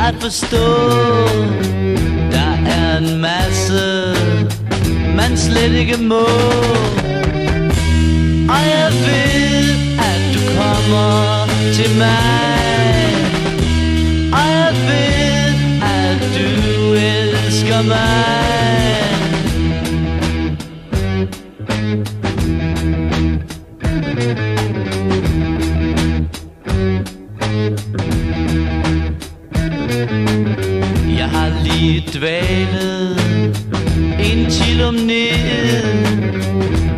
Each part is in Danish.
at forstå. Der er en masse Man slet ikke må. Og jeg ved at du kommer til mig. Og jeg ved at du elsker mig. Dvalet en chilum ned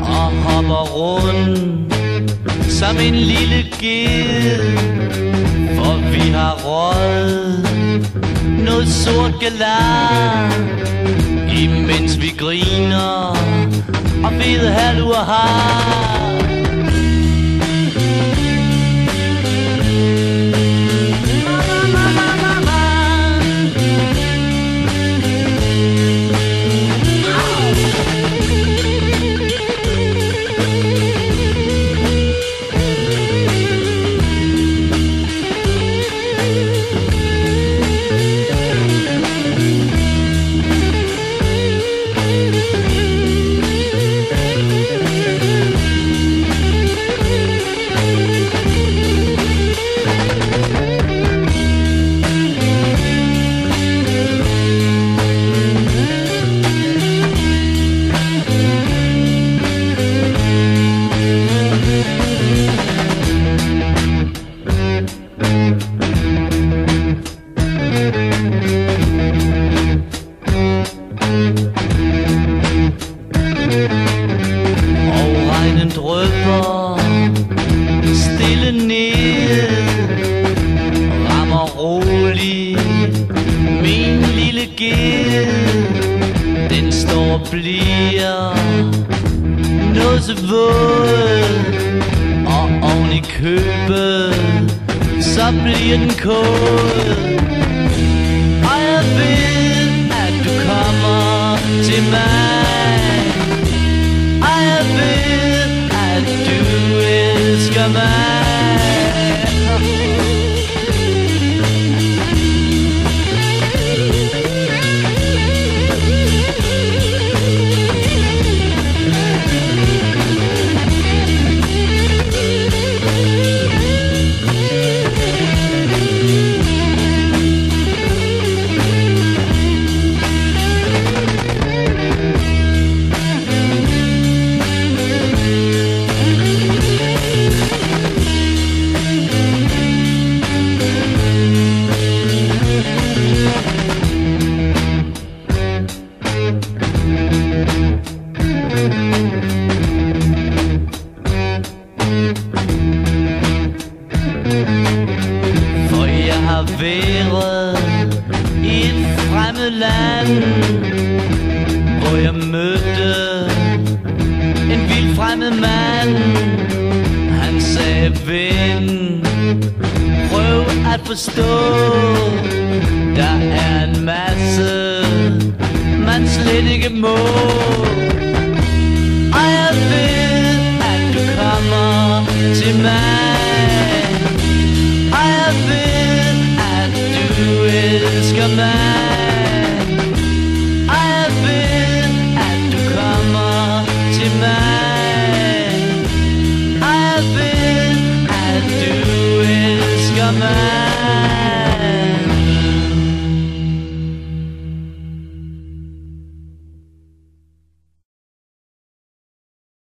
Og hopper rundt som en lille ged. For vi har råd noget sort galar Imens vi griner og ved halv har Den står og bliver noget så våd. Og oven i købet så bliver den kold Og jeg ved at du kommer til mig. Og jeg ved, at du elsker mig. Været i et fremmed land Hvor jeg mødte en vild fremmed mand. Han sagde ven Prøv at forstå Der er en masse Man slet ikke må. Og jeg ved at du kommer til mig.